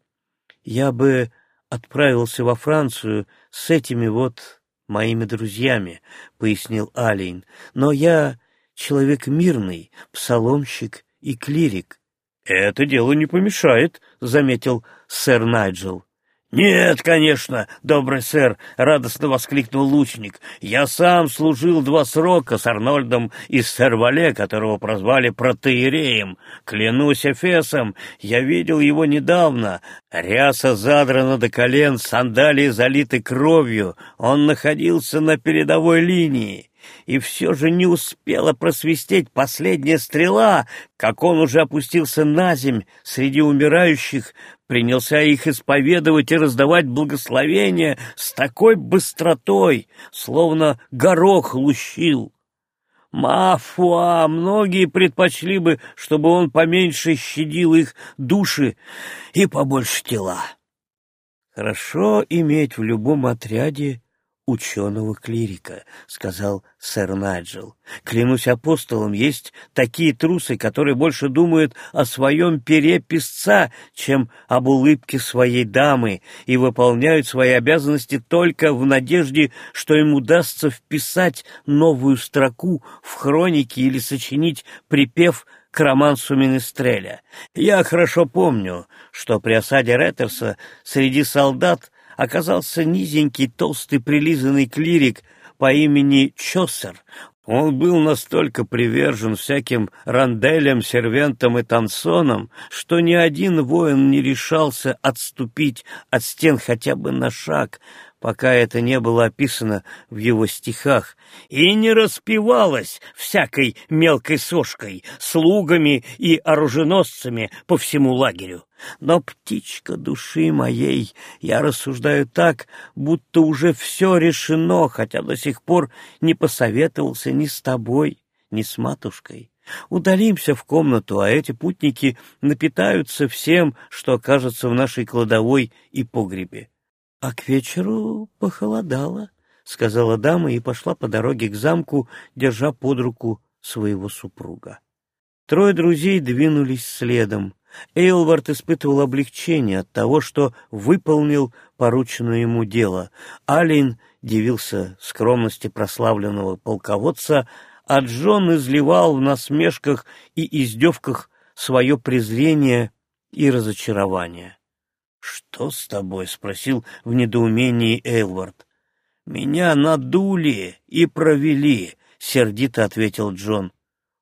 Я бы отправился во Францию с этими вот моими друзьями, — пояснил Алейн, — но я человек мирный, псаломщик и клирик. — Это дело не помешает, — заметил сэр Найджел. «Нет, конечно, добрый сэр!» — радостно воскликнул лучник. «Я сам служил два срока с Арнольдом из Сервале, которого прозвали Протеереем. Клянусь Эфесом, я видел его недавно. Ряса задрана до колен, сандалии залиты кровью. Он находился на передовой линии и все же не успела просвистеть последняя стрела, как он уже опустился на земь среди умирающих, принялся их исповедовать и раздавать благословения с такой быстротой, словно горох лущил. Мафуа, многие предпочли бы, чтобы он поменьше щадил их души и побольше тела. Хорошо иметь в любом отряде ученого-клирика», — сказал сэр Найджел. «Клянусь апостолом, есть такие трусы, которые больше думают о своем пере песца, чем об улыбке своей дамы, и выполняют свои обязанности только в надежде, что им удастся вписать новую строку в хронике или сочинить припев к романсу Министреля. Я хорошо помню, что при осаде Реттерса среди солдат оказался низенький, толстый, прилизанный клирик по имени Чосер. Он был настолько привержен всяким ранделям, сервентам и танцонам, что ни один воин не решался отступить от стен хотя бы на шаг, пока это не было описано в его стихах, и не распевалось всякой мелкой сошкой, слугами и оруженосцами по всему лагерю. Но, птичка души моей, я рассуждаю так, будто уже все решено, хотя до сих пор не посоветовался ни с тобой, ни с матушкой. Удалимся в комнату, а эти путники напитаются всем, что окажется в нашей кладовой и погребе. А к вечеру похолодало, — сказала дама и пошла по дороге к замку, держа под руку своего супруга. Трое друзей двинулись следом. Эйлвард испытывал облегчение от того, что выполнил порученное ему дело. Алин дивился скромности прославленного полководца, а Джон изливал в насмешках и издевках свое презрение и разочарование. «Что с тобой?» — спросил в недоумении Эйлвард. «Меня надули и провели», — сердито ответил Джон.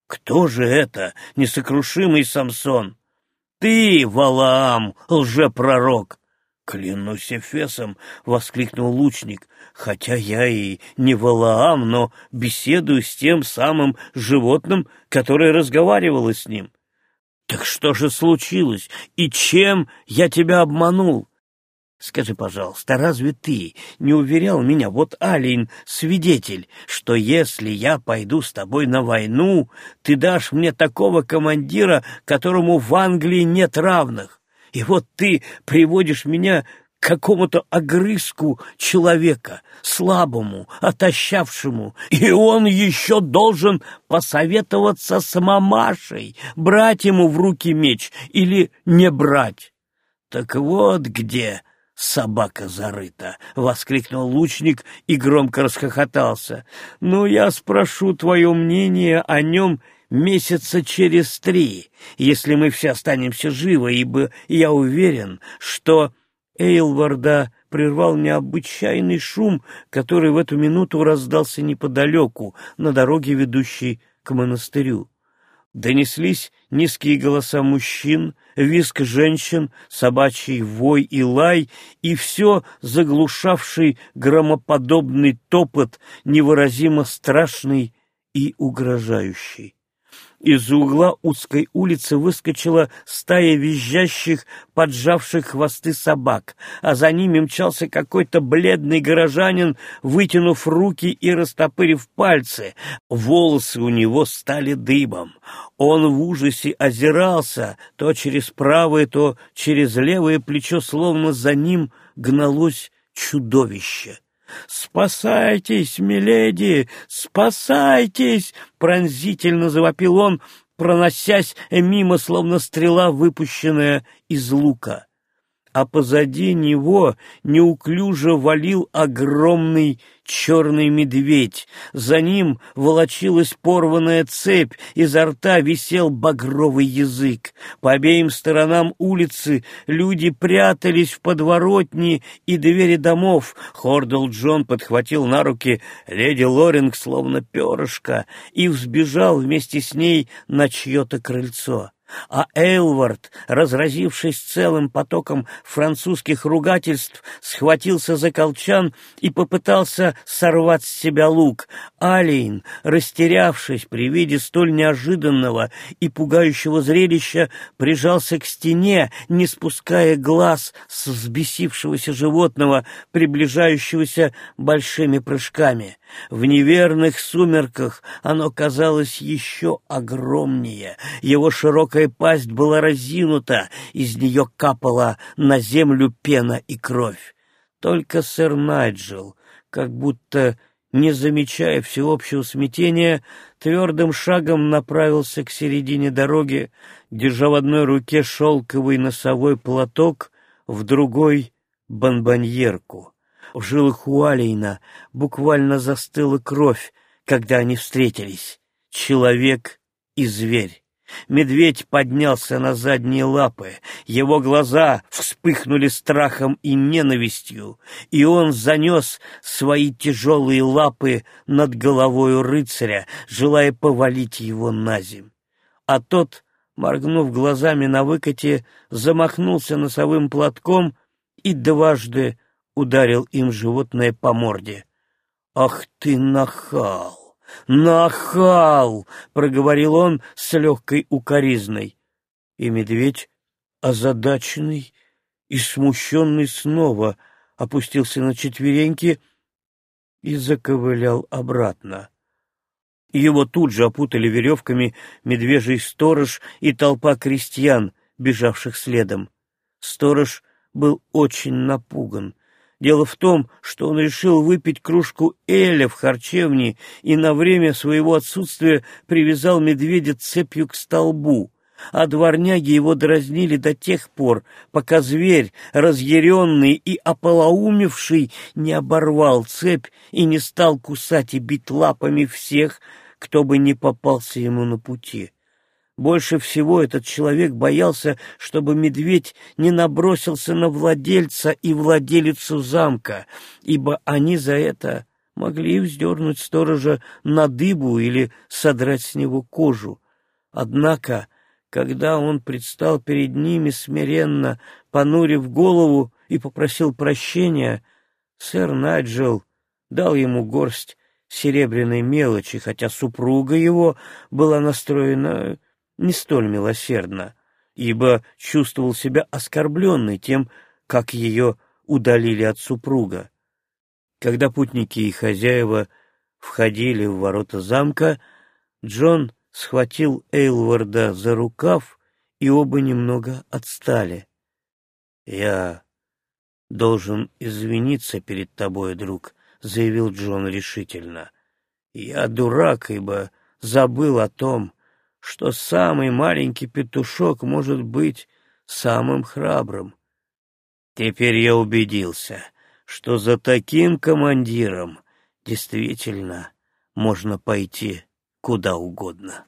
«Кто же это, несокрушимый Самсон?» «Ты, Валаам, лжепророк!» «Клянусь Эфесом!» — воскликнул лучник. «Хотя я и не Валаам, но беседую с тем самым животным, которое разговаривало с ним. Так что же случилось? И чем я тебя обманул? Скажи, пожалуйста, разве ты не уверял меня, вот Алин свидетель, что если я пойду с тобой на войну, ты дашь мне такого командира, которому в Англии нет равных? И вот ты приводишь меня какому-то огрызку человека, слабому, отощавшему, и он еще должен посоветоваться с мамашей, брать ему в руки меч или не брать. Так вот где собака зарыта, — воскликнул лучник и громко расхохотался. — Ну, я спрошу твое мнение о нем месяца через три, если мы все останемся живы, ибо я уверен, что Эйлварда прервал необычайный шум, который в эту минуту раздался неподалеку, на дороге, ведущей к монастырю. Донеслись низкие голоса мужчин, виск женщин, собачий вой и лай, и все заглушавший громоподобный топот, невыразимо страшный и угрожающий. Из угла узкой улицы выскочила стая визжащих, поджавших хвосты собак, а за ними мчался какой-то бледный горожанин, вытянув руки и растопырив пальцы. Волосы у него стали дыбом. Он в ужасе озирался то через правое, то через левое плечо, словно за ним гналось чудовище. «Спасайтесь, миледи! Спасайтесь!» — пронзительно завопил он, проносясь мимо, словно стрела, выпущенная из лука. А позади него неуклюже валил огромный черный медведь. За ним волочилась порванная цепь, изо рта висел багровый язык. По обеим сторонам улицы люди прятались в подворотни и двери домов. Хордл Джон подхватил на руки леди Лоринг, словно перышко, и взбежал вместе с ней на чье-то крыльцо а Эйлвард, разразившись целым потоком французских ругательств, схватился за колчан и попытался сорвать с себя лук. Алейн, растерявшись при виде столь неожиданного и пугающего зрелища, прижался к стене, не спуская глаз с взбесившегося животного, приближающегося большими прыжками. В неверных сумерках оно казалось еще огромнее. Его широкая пасть была разинута, из нее капала на землю пена и кровь. Только сэр Найджел, как будто не замечая всеобщего смятения, твердым шагом направился к середине дороги, держа в одной руке шелковый носовой платок, в другой — бомбоньерку. В жилах Уалейна буквально застыла кровь, когда они встретились. Человек и зверь. Медведь поднялся на задние лапы, его глаза вспыхнули страхом и ненавистью, и он занес свои тяжелые лапы над головой рыцаря, желая повалить его на земь. А тот, моргнув глазами на выкате, замахнулся носовым платком и дважды ударил им животное по морде. «Ах ты нахал! Нахал!» — проговорил он с легкой укоризной. И медведь, озадаченный и смущенный, снова опустился на четвереньки и заковылял обратно. Его тут же опутали веревками медвежий сторож и толпа крестьян, бежавших следом. Сторож был очень напуган. Дело в том, что он решил выпить кружку эля в харчевне и на время своего отсутствия привязал медведя цепью к столбу, а дворняги его дразнили до тех пор, пока зверь, разъяренный и ополоумевший, не оборвал цепь и не стал кусать и бить лапами всех, кто бы не попался ему на пути. Больше всего этот человек боялся, чтобы медведь не набросился на владельца и владелицу замка, ибо они за это могли вздернуть сторожа на дыбу или содрать с него кожу. Однако, когда он предстал перед ними смиренно, понурив голову и попросил прощения, сэр Найджел дал ему горсть серебряной мелочи, хотя супруга его была настроена не столь милосердно, ибо чувствовал себя оскорбленной тем, как ее удалили от супруга. Когда путники и хозяева входили в ворота замка, Джон схватил Эйлварда за рукав, и оба немного отстали. — Я должен извиниться перед тобой, друг, — заявил Джон решительно. — Я дурак, ибо забыл о том, что самый маленький петушок может быть самым храбрым. Теперь я убедился, что за таким командиром действительно можно пойти куда угодно.